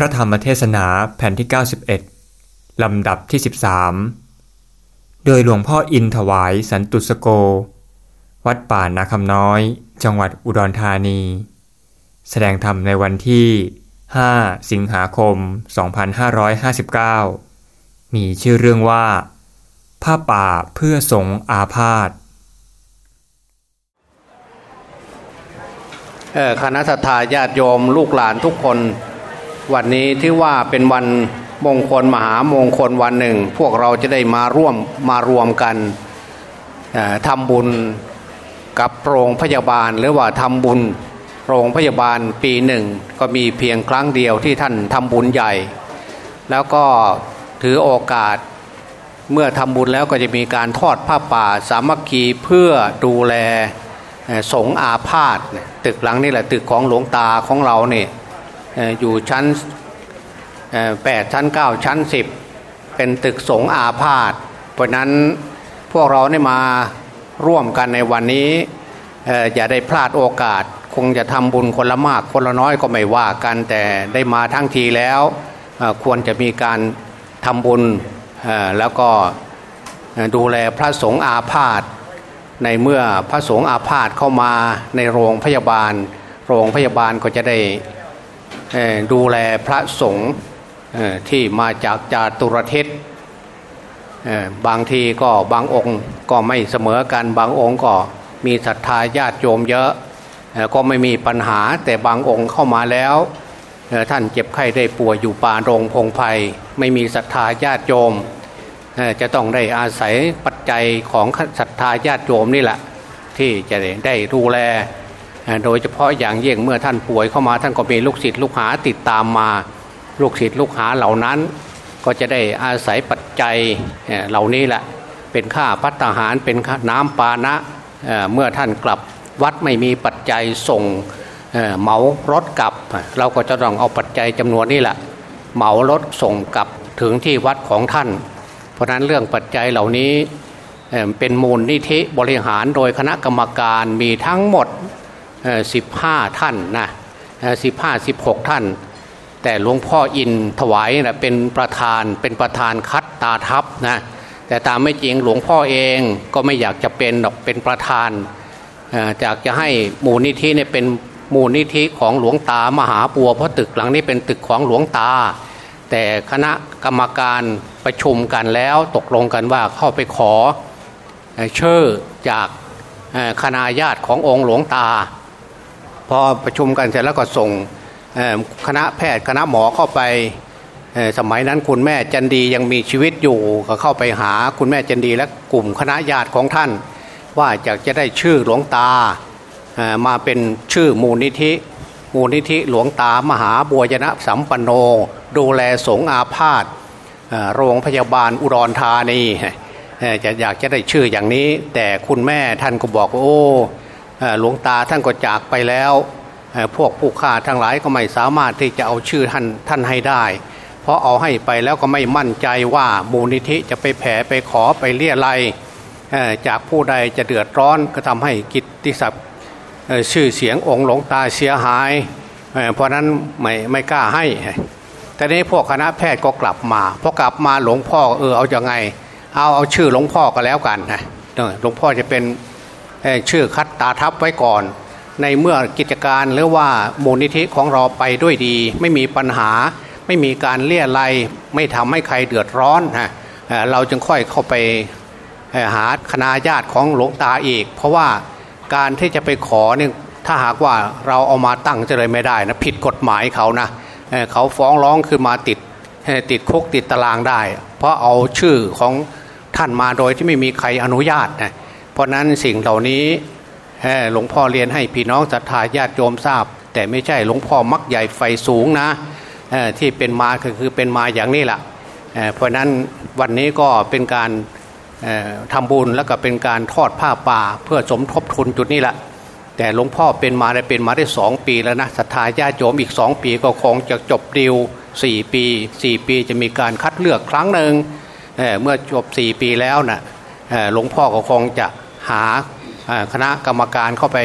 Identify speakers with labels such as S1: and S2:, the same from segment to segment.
S1: พระธรรมเทศนาแผ่นที่ 91 ลำดับที่ 13 โดยหลวงพ่ออินถวายสันตุสโก วัดป่านาคำน้อย จังหวัดอุดรธานี แสดงธรรมในวันที่ 5 สิงหาคม 2559 มีชื่อเรื่องว่า ผ้าป่าเพื่อสงอาพาธ
S2: คณะสัตยาญาติโยมลูกหลานทุกคน วันนี้ที่ว่าเป็นวันมงคลมหามงคลวันหนึ่ง พวกเราจะได้มาร่วมมารวมกันทำบุญกับโรงพยาบาล หรือว่าทำบุญโรงพยาบาลปีหนึ่ง ก็มีเพียงครั้งเดียวที่ท่านทำบุญใหญ่ แล้วก็ถือโอกาสเมื่อทำบุญแล้วก็จะมีการทอดผ้าป่าสามัคคีเพื่อดูแลสงอาพาธตึกหลังนี่แหละตึกของหลวงตาของเราเนี่ย อยู่ชั้นแปดชั้นเก้าชั้นสิบเป็นตึกสงอาพาธเพราะนั้นพวกเราได้มาร่วมกันในวันนี้อย่าได้พลาดโอกาส คงจะทำบุญคนละมากคนละน้อยก็ไม่ว่ากันแต่ได้มาทั้งทีแล้วควรจะมีการทำบุญแล้วก็ดูแลพระสงฆ์อาพาธในเมื่อพระสงฆ์อาพาธเข้ามาในโรงพยาบาล โรงพยาบาลก็จะได้ ดูแลพระสงฆ์ที่มาจากจาตุรเทศบางทีก็บางองค์ก็ไม่เสมอกันบางองค์ก็มีศรัทธาญาติโยมเยอะก็ไม่มีปัญหาแต่บางองค์เข้ามาแล้ว ท่านเจ็บไข้ได้ป่วยอยู่ป่าโรงพงไพ่ไม่มีศรัทธาญาติโยม จะต้องได้อาศัยปัจจัยของศรัทธาญาติโยมนี่แหละที่จะได้ดูแล โดยเฉพาะอย่างยิ่งเมื่อท่านป่วยเข้ามาท่านก็มีลูกศิษย์ลูกหาติดตามมา ลูกศิษย์ลูกหาเหล่านั้น ก็จะได้อาศัยปัจจัยเหล่านี้แหละเป็นค่าพัฒหารเป็นค่าน้ำปานะเเมื่อท่านกลับวัดไม่มีปัจจัยส่งเเหมารถกลับ เราก็จะต้องเอาปัจจัยจำนวนนี้แหละเหมารถส่งกลับถึงที่วัดของท่าน เพราะฉะนั้นเรื่องปัจจัยเหล่านี้เเป็นมูลนิธิบริหารโดยคณะกรรมการมีทั้งหมด สิบห้าท่านนะสิบห้าสิบหกท่าน แต่หลวงพ่ออินถวายนะเป็นประธานเป็นประธานคัดตาทัพนะแต่ตามไม่จริงหลวงพ่อเองก็ไม่อยากจะเป็นหรอกเป็นประธานเอ่ออยากจะให้มูลนิธิเนี่ยเป็นมูลนิธิของหลวงตามหาปัวเพราะตึกหลังนี้เป็นตึกของหลวงตา แต่คณะกรรมการประชุมกันแล้วตกลงกันว่าเข้าไปขอเชื่อจากคณะญาติขององค์หลวงตา พอประชุมกันเสร็จแล้วก็ส่งคณะแพทย์คณะหมอเข้าไปสมัยนั้นคุณแม่จันดียังมีชีวิตอยู่ก็เข้าไปหาคุณแม่จันดีและกลุ่มคณะญาติของท่าน ว่าอยากจะได้ชื่อหลวงตามาเป็นชื่อมูลนิธิมูลนิธิหลวงตามหาบัวยนะสัมปันโน ดูแลสงอาพาธโรงพยาบาลอุดรธานีจะอยากจะได้ชื่ออย่างนี้ แต่คุณแม่ท่านก็บอกว่าโอ้ หลวงตาท่านก็จากไปแล้วพวกผู้ฆ่าทั้งหลายก็ไม่สามารถที่จะเอาชื่อท่านท่านให้ได้ เพราะเอาให้ไปแล้วก็ไม่มั่นใจว่ามูลนิธิจะไปแผ่ไปขอไปเลี่ยไรจากผู้ใดจะเดือดร้อนก็ทำให้กิตติศัพท์ชื่อเสียงองค์หลวงตาเสียหายเเพราะนั้นไม่ไม่กล้าให้แต่นี้พวกคณะแพทย์ก็กลับมาพอกลับมาหลวงพ่อเออเอาอย่างไง เอาเอาชื่อหลวงพ่อก็แล้วกันนะหลวงพ่อจะเป็น ชื่อคัดตาทับไว้ก่อน ในเมื่อกิจการหรือว่ามูลนิธิของเราไปด้วยดี ไม่มีปัญหา ไม่มีการเลี่ยไรไม่ทำให้ใครเดือดร้อนนะเราจึงค่อยเข้าไปหาคณะญาติของหลวงตาอีก เพราะว่าการที่จะไปขอเนี่ยถ้าหากว่าเราเอามาตั้งจะเลยไม่ได้นะผิดกฎหมายเขานะเขาฟ้องร้องขึ้นมาติดติดคุกติดตารางได้ เพราะเอาชื่อของท่านมาโดยที่ไม่มีใครอนุญาตนะ ราะนั้นสิ่งเหล่านี้หลวงพ่อเรียนให้พี่น้องศรัทธาญาติโยมทราบ แต่ไม่ใช่หลวงพ่อมักใหญ่ไฟสูงนะที่เป็นมาก็คือเป็นมาอย่างนี้แหละเพราะนั้นวันนี้ก็เป็นการทำบุญแล้วก็เป็นการทอดผ้าป่าเพื่อสมทบทุนจุดนี้แหละแต่หลวงพ่อเป็นมาได้เป็นมาได้สองปีแล้วนะศรัทธาญาติโยมอีกสองปีก็คงจะจบดีลสี่ปีสี่ปีจะมีการคัดเลือกครั้งหนึ่งเเมื่อจบสี่ปีแล้วนะ่ะหลวงพ่อก็คงจะ หาคณะกรรมการเข้าไป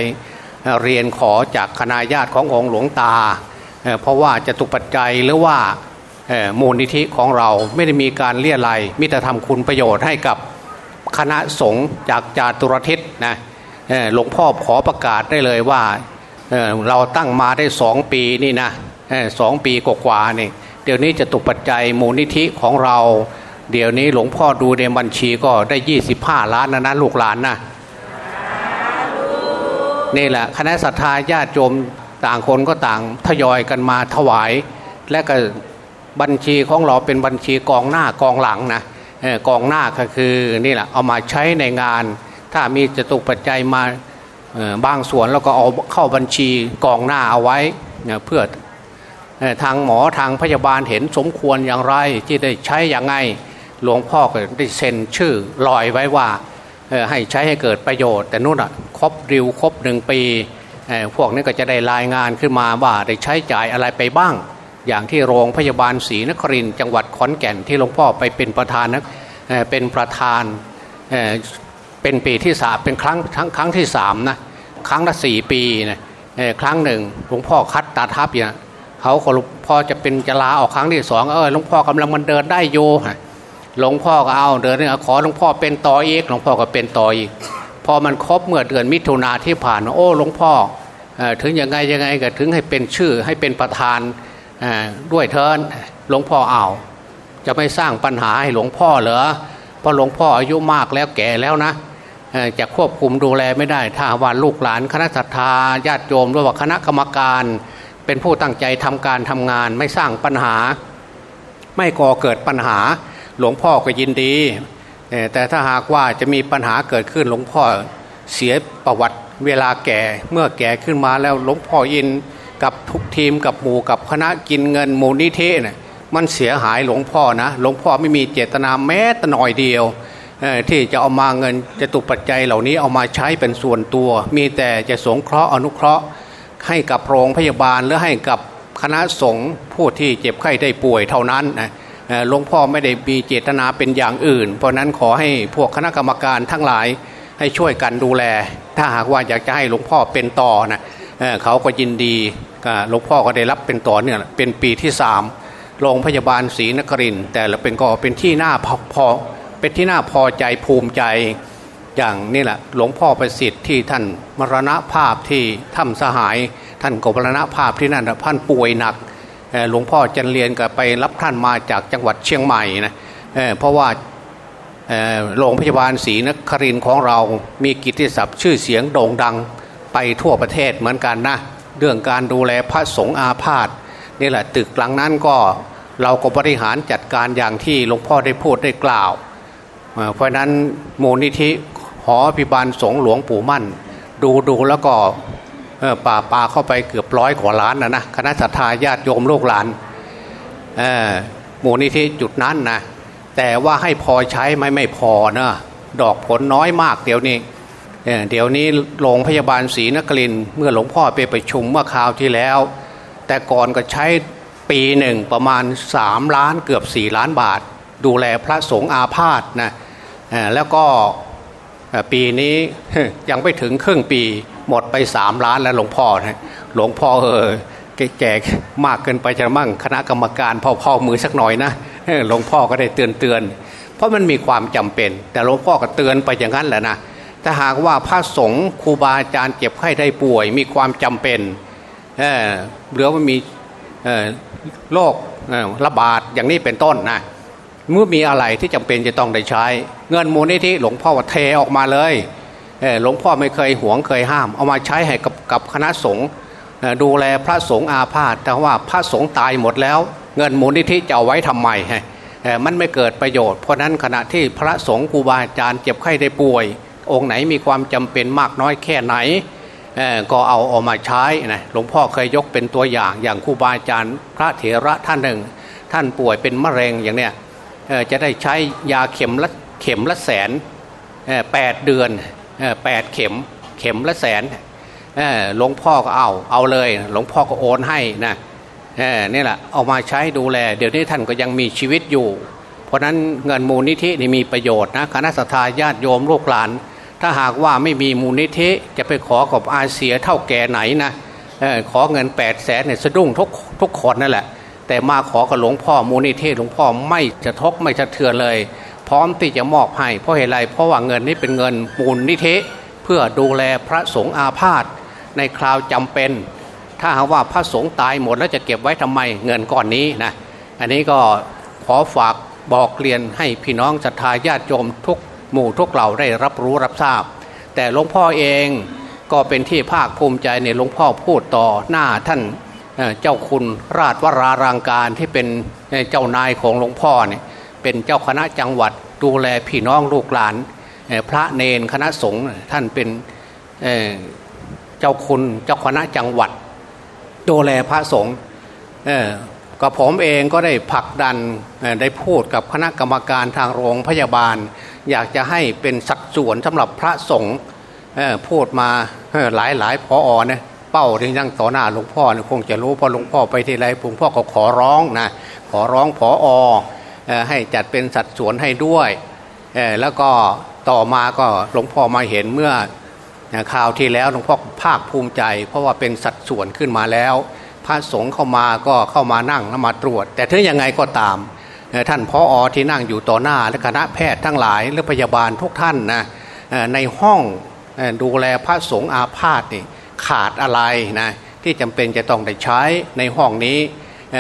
S2: เรียนขอจากคณะญาติขององค์หลวงตา เพราะว่าจะตุปัจจัยหรือว่ามูลนิธิของเราไม่ได้มีการเลี่ยไรมิตรทำคุณประโยชน์ให้กับคณะสงฆ์จากจาตุรทิศนะหลวงพ่อขอประกาศได้เลยว่าเเราตั้งมาได้สองปีนี่นะสองปีกว่าๆนี่เดี๋ยวนี้จะตุปัจจัยมูลนิธิของเรา เดี๋ยวนี้หลวงพ่อดูในบัญชีก็ได้ยี่สิบห้าล้านนะนะลูกหลานนะ นี่แหละคณะสัตยาญาติโยมต่างคนก็ต่างทยอยกันมาถวาย และก็บัญชีของเราเป็นบัญชีกองหน้ากองหลังนะกองหน้าก็คือนี่แหละเอามาใช้ในงาน ถ้ามีจตุปัจจัยมาบางส่วนแล้วก็เอาเข้าบัญชีกองหน้าเอาไว้เพื่อทางหมอทางพยาบาลเห็นสมควรอย่างไรที่ได้ใช้อย่างไงหลวงพ่อก็ได้เซ็นชื่อลอยไว้ว่า ให้ใช้ให้เกิดประโยชน์ แต่นู่นอะครบริวครบหนึ่งปีพวกนี้ก็จะได้รายงานขึ้นมาว่าได้ใช้จ่ายอะไรไปบ้าง อย่างที่โรงพยาบาลศรีนครินจังหวัดขอนแก่นที่หลวงพ่อไปเป็นประธานนะเป็นประธานเป็นปีที่สามเป็นครั้งครั้งครั้งที่สามนะครั้งละสี่ปีนะครั้งหนึ่งหลวงพ่อคัดตาทับอย่างเขาหลวงพ่อจะเป็นจะลาออกครั้งที่สองเออหลวงพ่อกำลังมันเดินได้โย หลวงพ่อก็เอาเดินนี่ยขอหลวงพ่อเป็นต่ออีกหลวงพ่อก็เป็นต่ออีก พอมันครบเมื่อเดือนมิถุนาที่ผ่านโอ้หลวงพ่อถึงยังไงยังไงก็ถึงให้เป็นชื่อให้เป็นประธานด้วยเทินหลวงพ่อเอาจะไม่สร้างปัญหาให้หลวงพ่อเหรอเพราะหลวงพ่ออายุมากแล้วแก่แล้วนะจะควบคุมดูแลไม่ได้ ถ้าวันลูกหลานคณะสัตยาญาติโยมหรือว่าคณะกรรมการ เป็นผู้ตั้งใจทำการทำงาน ไม่สร้างปัญหา ไม่ก่อเกิดปัญหา หลวงพ่อก็ยินดี แต่ถ้าหากว่าจะมีปัญหาเกิดขึ้นหลวงพ่อเสียประวัติเวลาแก่เมื่อแก่ขึ้นมาแล้วหลวงพ่อยินกับทุกทีมกับหมู่กับคณะกินเงินมูลนิธิเนี่ยมันเสียหายหลวงพ่อนะหลวงพ่อไม่มีเจตนาแม้แต่หน่อยเดียวที่จะเอามาเงินจะตุปัจจัยเหล่านี้เอามาใช้เป็นส่วนตัว มีแต่จะสงเคราะห์อนุเคราะห์ให้กับโรงพยาบาลหรือให้กับคณะสงฆ์ผู้ที่เจ็บไข้ได้ป่วยเท่านั้นนะ หลวงพ่อไม่ได้มีเจตนาเป็นอย่างอื่น เพราะนั้นขอให้พวกคณะกรรมการทั้งหลายให้ช่วยกันดูแล ถ้าหากว่าอยากจะให้หลวงพ่อเป็นต่อนะเเขาก็ยินดีหลวงพ่อก็ได้รับเป็นต่อเนี่ยเป็นปีที่สามโรงพยาบาลศรีนครินแต่ละเป็นก็เป็นที่น่าพอเป็นที่น่าพอใจภูมิใจอย่างนี่แหละหลวงพ่อประสิทธิ์ที่ท่านมรณภาพที่ถ้ำสหาย ท่านก็มรณภาพที่นั่นท่านป่วยหนัก หลวงพ่อจันเรียนก็ไปรับท่านมาจากจังหวัดเชียงใหม่นะเเพราะว่าโรงพยาบาลศรีนครินของเรามีกิตติศัพท์ชื่อเสียงโด่งดังไปทั่วประเทศเหมือนกันนะเรื่องการดูแลพระสงฆ์อาพาธนี่แหละตึกหลังนั้นก็เราก็บริหารจัดการอย่างที่หลวงพ่อได้พูดได้กล่าว เพราะนั้นมูลนิธิหอพิบาลสงหลวงปู่มั่น ดูดูแล้วก็ ป่าปลาเข้าไปเกือบร้อยกว่าล้านนะนะคณะสัตยาญาติโยมโลกหลานมูลนิธิจุดนั้นนะแต่ว่าให้พอใช้ไม่ไม่พอนะดอกผลน้อยมากเดี๋ยวนี้เดี๋ยวนี้โรงพยาบาลศรีนครินเมื่อหลวงพ่อไปไปชุมเมื่อคราวที่แล้ว แต่ก่อนก็ใช้ปีหนึ่งประมาณ 3 ล้านเกือบ 4 ล้านบาท ดูแลพระสงฆ์อาพาธนะแล้วก็ปีนี้ยังไม่ถึงครึ่งปี หมดไปสามล้านแล้วหลวงพ่อนะหลวงพ่อเออแก่มากเกินไปจะมั่งคณะกรรมการพ่อพ่อมือสักหน่อยนะหลวงพ่อก็ได้เตือนเตือน เพราะมันมีความจำเป็น แต่หลวงพ่อก็เตือนไปอย่างนั้นแหละนะถ้าหากว่าพระสงฆ์ครูบาอาจารย์เจ็บไข้ได้ป่วย มีความจำเป็นเหรือว่ามีโรคระบาดอย่างนี้เป็นต้นนะเมื่อมีอะไรที่จำเป็นจะต้องได้ใช้ เงินมูลนิธิหลวงพ่อว่าเทออกมาเลย หลวงพ่อไม่เคยหวงเคยห้าม เอามาใช้ให้กับกับคณะสงฆ์ดูแลพระสงฆ์อาพาธแต่ว่าพระสงฆ์ตายหมดแล้ว เงินมูลนิธิจะเอาไว้ทำไมมันไม่เกิดประโยชน์เพราะนั้นขณะที่พระสงฆ์ครูบาอาจารย์เจ็บไข้ได้ป่วย องค์ไหนมีความจำเป็นมากน้อยแค่ไหนก็เอาออกมาใช้นะหลวงพ่อเคยยกเป็นตัวอย่างอย่างครูบาอาจารย์ พระเถระท่านหนึ่ง ท่านป่วยเป็นมะเร็งอย่างเนี้ยจะได้ใช้ยาเข็มละเข็มละแสนแปดเดือน แปดเข็มเข็มละแสนหลวงพ่อก็เอาเอาเลย หลวงพ่อก็โอนให้นะนี่แหละเอามาใช้ดูแล เดี๋ยวนี้ท่านก็ยังมีชีวิตอยู่ เพราะนั้นเงินมูลนิธินี่มีประโยชน์นะคณะสัตยาญาติโยมลูกหลาน ถ้าหากว่าไม่มีมูลนิธิจะไปขอกับอาเซียเท่าแก่ไหนนะอขอเงิน8ปดแสนเนี่ยสะดุ้งทุกทุกคนนั่นแหละ แต่มาขอกับหลวงพ่อมูลนิธิหลวงพ่อไม่จะทกไม่จะเทือนเลย พร้อมที่จะมอบให้ เพราะเหตุไรเพราะว่าเงินนี้เป็นเงินมูลนิธิเพื่อดูแลพระสงฆ์อาพาธในคราวจำเป็น ถ้าหากว่าพระสงฆ์ตายหมดแล้วจะเก็บไว้ทำไมเงินก้อนนี้นะอันนี้ก็ขอฝากบอกเรียนให้พี่น้องศรัทธาญาติโยมทุกหมู่ทุกเหล่าได้รับรู้รับทราบ แต่หลวงพ่อเองก็เป็นที่ภาคภูมิใจในหลวงพ่อพูดต่อหน้าท่านเจ้าคุณราชวรารังการที่เป็นเจ้านายของหลวงพ่อเนี่ย เป็นเจ้าคณะจังหวัดดูแลพี่น้องลูกหลาน พระเนนคณะสงฆ์ท่านเป็นเจ้าคุณเจ้าคณะจังหวัด ดูแลพระสงฆ์ก็ผมเองก็ได้ผลักดันได้พูดกับคณะกรรมการทางโรงพยาบาล อยากจะให้เป็นสัดส่วนสำหรับพระสงฆ์พูดมาหลายหลายพออเนี่ยเป้าที่นั่งต่อหน้าหลวงพ่อคงจะรู้เพราะหลวงพ่อไปที่ไรหลวงพ่อก็ขอร้องนะขอร้องพออ ให้จัดเป็นสัดส่วนให้ด้วยแล้วก็ต่อมาก็หลวงพ่อมาเห็นเมื่อข่าวที่แล้วหลวงพ่อภาคภูมิใจ เพราะว่าเป็นสัดส่วนขึ้นมาแล้ว พระสงฆ์เข้ามาก็เข้ามานั่งมาตรวจ แต่ถึงยังไงก็ตาม ท่านพออที่นั่งอยู่ต่อหน้าและคณะแพทย์ทั้งหลายและพยาบาลทุกท่านนะในห้องดูแลพระสงฆ์อาพาธนี่ขาดอะไรนะที่จำเป็นจะต้องได้ใช้ในห้องนี้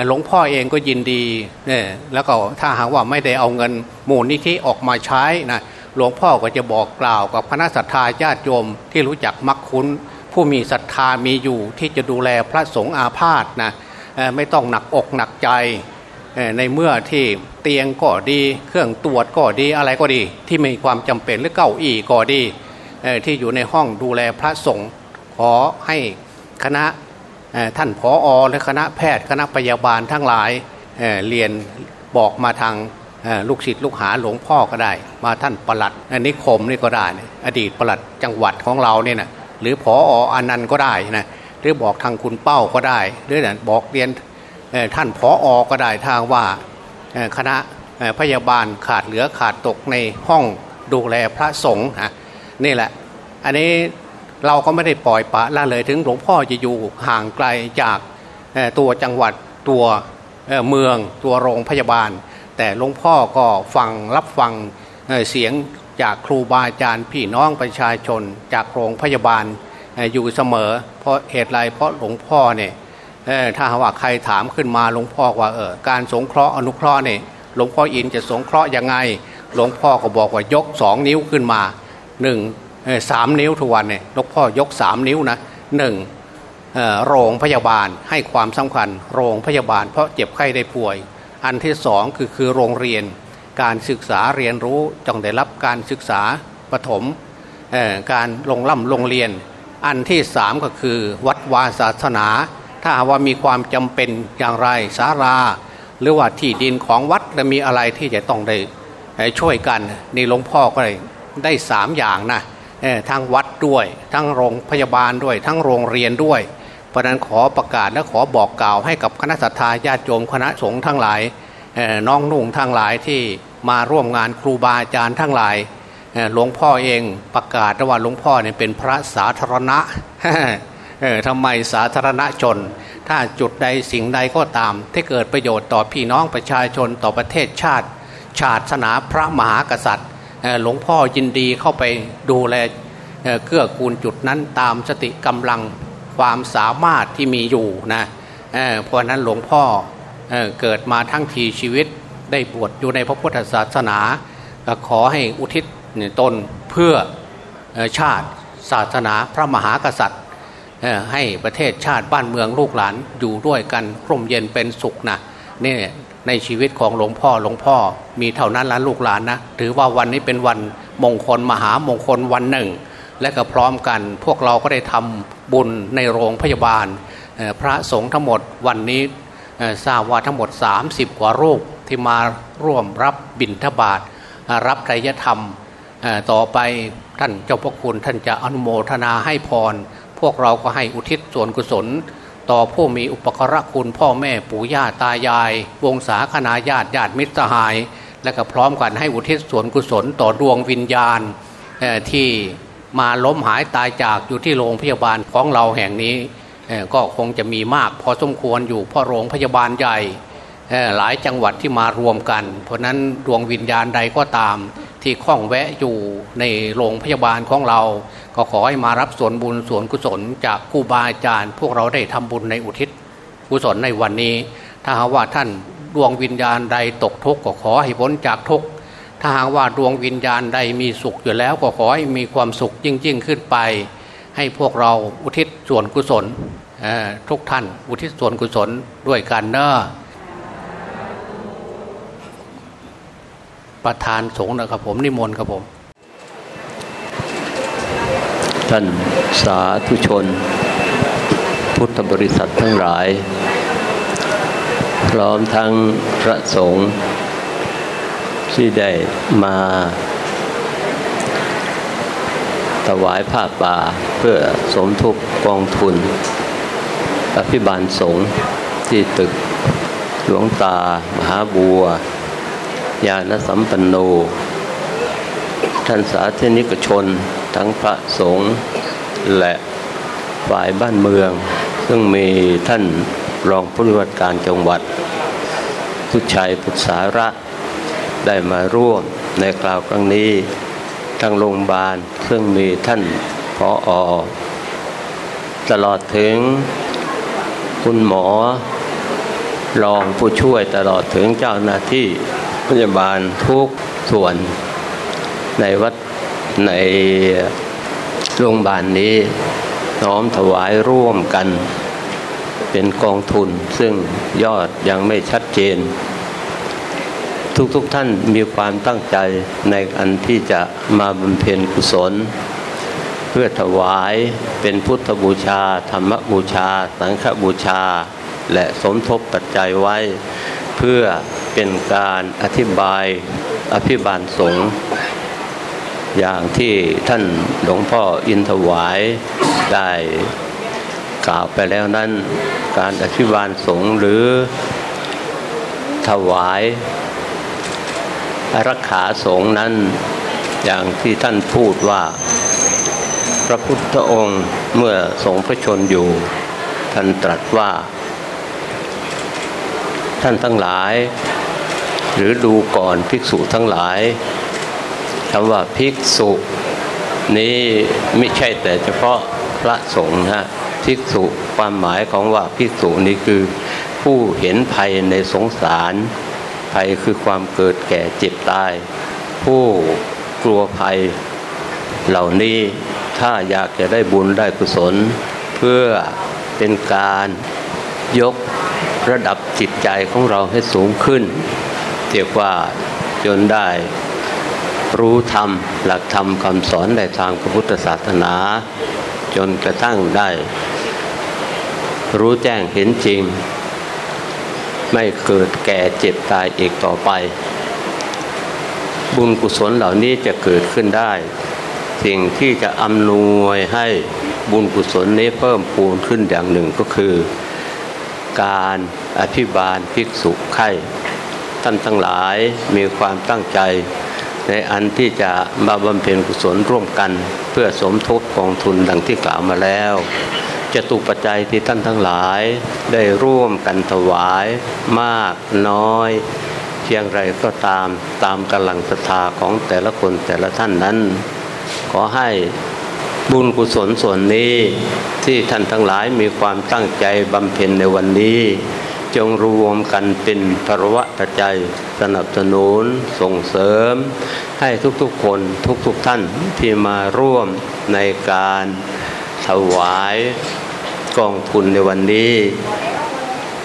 S2: หลวงพ่อเองก็ยินดีเนี่ยแล้วก็ถ้าหากว่าไม่ได้เอาเงินมูลนิธิออกมาใช้นะหลวงพ่อก็จะบอกกล่าวกับคณะศรัทธาญาติโยมที่รู้จักมักคุ้น ผู้มีศรัทธามีอยู่ที่จะดูแลพระสงฆ์อาพาธนะไม่ต้องหนักอกหนักใจในเมื่อที่เตียงก็ดี เครื่องตรวจก็ดีอะไรก็ดี ที่มีความจำเป็นหรือเก้าอี้ก็ดีที่อยู่ในห้องดูแลพระสงฆ์ขอให้คณะ ท่านผออและคณะแพทย์คณะพยาบาลทั้งหลายเเรียนบอกมาทางลูกศิษย์ลูกหาหลวงพ่อก็ได้ มาท่านประหลัดนิคมนี่ก็ได้ อดีตประหลัดจังหวัดของเราเนี่ยนะหรือผออนันต์ก็ได้นะหรือบอกทางคุณเป้าก็ได้ หรือบอกเรียนท่านผออก็ได้ทางว่าคณะพยาบาลขาดเหลือขาดตกในห้องดูแลพระสงฆ์นะนี่แหละ อันนี้ เราก็ไม่ได้ปล่อยปะละเลยถึงหลวงพ่อจะอยู่ห่างไกลจากตัวจังหวัดตัวเมืองตัวโรงพยาบาล แต่หลวงพ่อก็ฟังรับฟังเสียงจากครูบาอาจารย์พี่น้องประชาชนจากโรงพยาบาลอยู่เสมอ เพราะเหตุไรเพราะหลวงพ่อเนี่ยถ้าว่าใครถามขึ้นมาหลวงพ่อว่าเออการสงเคราะห์อนุเคราะห์เนี่ยหลวงพ่ออินจะสงเคราะห์ยังไง หลวงพ่อก็บอกว่ายกสองนิ้วขึ้นมาหนึ่ง สามนิ้วทุกวันเนี่ยหลวงพ่อยกสามนิ้วนะหนึ่งโรงพยาบาลให้ความสำคัญ โรงพยาบาล เพราะเจ็บไข้ได้ป่วย อันที่สองคือคือโรงเรียน การศึกษาเรียนรู้จงได้รับการศึกษาปฐมการลงล่ำลงเรียน อันที่สามก็คือวัดวาศาสนา ถ้าว่ามีความจำเป็นอย่างไรสาราหรือว่าที่ดินของวัดจะมีอะไรที่จะต้องได้ช่วยกันนี่หลวงพ่อก็ได้ได้สามอย่างนะ ทั้งวัดด้วย ทั้งโรงพยาบาลด้วย ทั้งโรงเรียนด้วย เพราะนั้นขอประกาศและขอบอกกล่าวให้กับคณะสัตยาญาติโยมคณะสงฆ์ทั้งหลายน้องนุ่งทั้งหลายที่มาร่วมงานครูบาอาจารย์ทั้งหลายหลวงพ่อเองประกาศว่าหลวงพ่อเนี่ยเป็นพระสาธารณะทำไมสาธารณชน ถ้าจุดใดสิ่งใดก็ตาม ที่เกิดประโยชน์ต่อพี่น้องประชาชนต่อประเทศชาติ ชาติศาสนาพระมหากษัตริย์ หลวงพ่อยินดีเข้าไปดูแลเกื้อกูลจุดนั้นตามสติกำลังความสามารถที่มีอยู่นะเพราะนั้นหลวงพ่อเเกิดมาทั้งทีชีวิตได้บวชอยู่ในพระพุทธศาสนาก็ขอให้อุทิศตนเพื่อชาติศาสนาพระมหากษัตริย์ให้ประเทศชาติบ้านเมืองลูกหลานอยู่ด้วยกันร่มเย็นเป็นสุขนะ นี่ในชีวิตของหลวงพ่อหลวงพ่อมีเท่านั้นละลูกหลานนะถือว่าวันนี้เป็นวันมงคลมหามงคลวันหนึ่ง และก็พร้อมกันพวกเราก็ได้ทำบุญในโรงพยาบาล พระสงฆ์ทั้งหมดวันนี้ทราบว่าทั้งหมด 30 กว่ารูปที่มาร่วมรับบิณฑบาตรับไตรยธรรมต่อไปท่านเจ้าพระคุณท่านจะอนุโมทนาให้พร พวกเราก็ให้อุทิศส่วนกุศล ต่อผู้มีอุปกรคุณพ่อแม่ปู่ย่าตายาย วงศาคณาญาติญาติมิตรสหาย และก็พร้อมกันให้อุทิศส่วนกุศลต่อดวงวิญญาณที่มาล้มหายตายจากอยู่ที่โรงพยาบาลของเราแห่งนี้ก็คงจะมีมากพอสมควรอยู่เพราะโรงพยาบาลใหญ่หลายจังหวัดที่มารวมกัน เพราะนั้นดวงวิญญาณใดก็ตาม ที่คล้องแวะอยู่ในโรงพยาบาลของเรา ก็ขอให้มารับส่วนบุญส่วนกุศลจากครูบาอาจารย์ พวกเราได้ทำบุญในอุทิศกุศลในวันนี้ ถ้าหากว่าท่านดวงวิญญาณใดตกทุกข์ก็ขอให้พ้นจากทุกข์ถ้าหากว่าดวงวิญญาณใดมีสุขอยู่แล้วก็ขอให้มีความสุขยิ่งยิ่งขึ้นไป ให้พวกเราอุทิศส่วนกุศลทุกท่านอุทิศส่วนกุศลด้วยกันเนอะ ประธานสงฆ์นะครับผมนิมนต์ครับผม
S3: ท่านสาธุชน พุทธบริษัททั้งหลาย พร้อมทั้งพระสงฆ์ที่ได้มาถวายผ้าป่าเพื่อสมทบกองทุนอภิบาลสงฆ์ที่ตึกหลวงตามหาบัว ญาณสัมปันโน ท่านสาธนิกชน ทั้งพระสงฆ์และฝ่ายบ้านเมือง ซึ่งมีท่านรองผู้ว่าการจังหวัดทุชัยพุทธสาระ ได้มาร่วมในคราวครั้งนี้ทางโรงพยาบาลซึ่งมีท่านพออตลอดถึงคุณหมอรองผู้ช่วยตลอดถึงเจ้าหน้าที่ พยาบาลทุกส่วน ในวัดในโรงพยาบาลนี้ น้อมถวายร่วมกัน เป็นกองทุน ซึ่งยอดยังไม่ชัดเจน ทุกๆทท่านมีความตั้งใจในอันที่จะมาบำเพ็ญกุศล เพื่อถวายเป็นพุทธบูชา ธรรมบูชา สังฆบูชา และสมทบปัจจัยไว้ เพื่อ เป็นการอธิบายอภิบาลสงฆ์อย่างที่ท่านหลวงพ่ออินทวายได้กล่าวไปแล้วนั้น การอภิบาลสงฆ์หรือถวายรักขาสงฆ์นั้น อย่างที่ท่านพูดว่า พระพุทธองค์เมื่อทรงพระชนอยู่ ท่านตรัสว่า ท่านทั้งหลาย หรือดูก่อนภิกษุทั้งหลายคำว่าภิกษุ นี้ไม่ใช่แต่เฉพาะพระสงฆ์ฮะภิกษุความหมายของว่าภิกษุนี้คือผู้เห็นภัยในสงสาร ภัยคือความเกิดแก่เจ็บตาย ผู้กลัวภัยเหล่านี้ถ้าอยากจะได้บุญได้กุศล เพื่อเป็นการยกระดับจิตใจของเราให้สูงขึ้น เรียกว่าจนได้รู้ธรรม หลักธรรมคำสอนในทางพระพุทธศาสนา จนกระทั่งได้ รู้แจ้งเห็นจริง ไม่เกิดแก่เจ็บตายอีกต่อไป บุญกุศลเหล่านี้จะเกิดขึ้นได้ สิ่งที่จะอำนวยให้บุญกุศลนี้เพิ่มปูนขึ้นอย่างหนึ่งก็คือ การอภิบาลภิกษุไข่ ท่านทั้งหลายมีความตั้งใจ ในอันที่จะมาบำเพ็ญกุศลร่วมกัน เพื่อสมทบกองทุนดังที่กล่าวมาแล้วจะตุปัจจัยที่ท่านทั้งหลายได้ร่วมกันถวายมากน้อย เพียงไรก็ตามตามกำลังศรัทธาของแต่ละคนแต่ละท่านนั้น ขอให้บุญกุศลส่วนนี้ที่ท่านทั้งหลายมีความตั้งใจบำเพ็ญในวันนี้ จงรวมกันเป็นภรวะปัจจัยสนับสนุนส่งเสริม ให้ทุกๆคนทุกๆท่านที่มาร่วมในการถวายกองทุนในวันนี้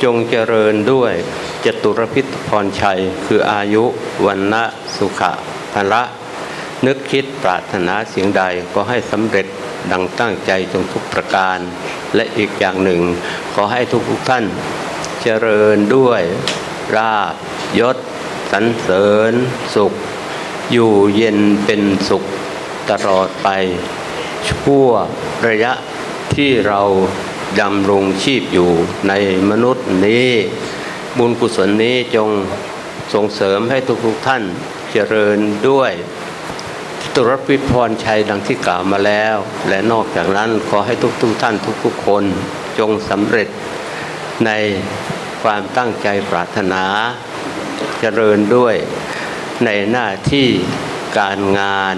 S3: จงเจริญด้วยจตุรพิษพรชัย คืออายุวันนะสุขะพละนึกคิดปรารถนาเสียงใดก็ให้สำเร็จดังตั้งใจจงทุกประการ และอีกอย่างหนึ่ง ขอให้ทุกๆท่าน เจริญด้วยราบยศสันเสริญสุข อยู่เย็นเป็นสุขตลอดไป ชั่วระยะที่เราดำรงชีพอยู่ในมนุษย์นี้ บุญกุศลนี้จงส่งเสริมให้ทุกๆท่านเจริญด้วยตุรพิพรชัยดังที่กล่าวมาแล้ว และนอกจากนั้นขอให้ทุกๆท่านทุกๆคนจงสำเร็จ ในความตั้งใจปรารถนาเจริญด้วยในหน้าที่การงาน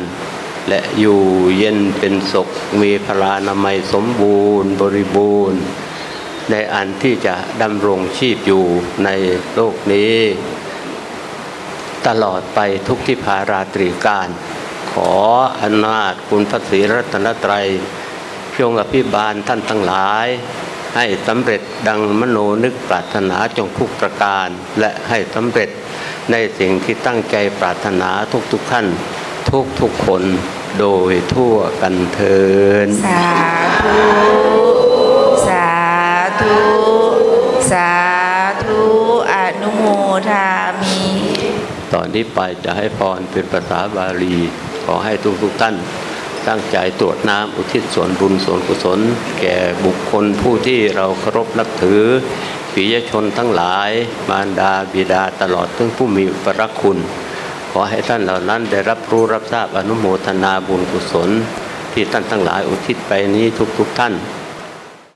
S3: และอยู่เย็นเป็นสุขมีพลานามัยสมบูรณ์บริบูรณ์ ในอันที่จะดำรงชีพอยู่ในโลกนี้ ตลอดไปทุกที่ภาราตรีการ ขออำนาจคุณพระศรีรัตนตรัยจงอภิบาลท่านทั้งหลาย ให้สำเร็จดังมโนนึกปรารถนาจงทุกประการ และให้สำเร็จในสิ่งที่ตั้งใจปรารถนาทุกๆท่านทุกๆคนโดยทั่วกันเทิน
S4: สาธุสาธุสาธุอนุโมทามิ
S3: ตอนนี้ไปจะให้พรเป็นภาษาบาลี ขอให้ทุกทุกๆท่าน ตั้งใจตรวจน้ำอุทิศส่วนบุญส่วนกุศล แก่บุคคลผู้ที่เราเคารพนับถือปิยชนทั้งหลาย มารดาบิดาตลอดถึงผู้มีอุปรักคุณ ขอให้ท่านเหล่านั้นได้รับรู้รับทราบอนุโมทนาบุญกุศล ที่ท่านทั้งหลายอุทิศไปนี้ทุกๆทท่าน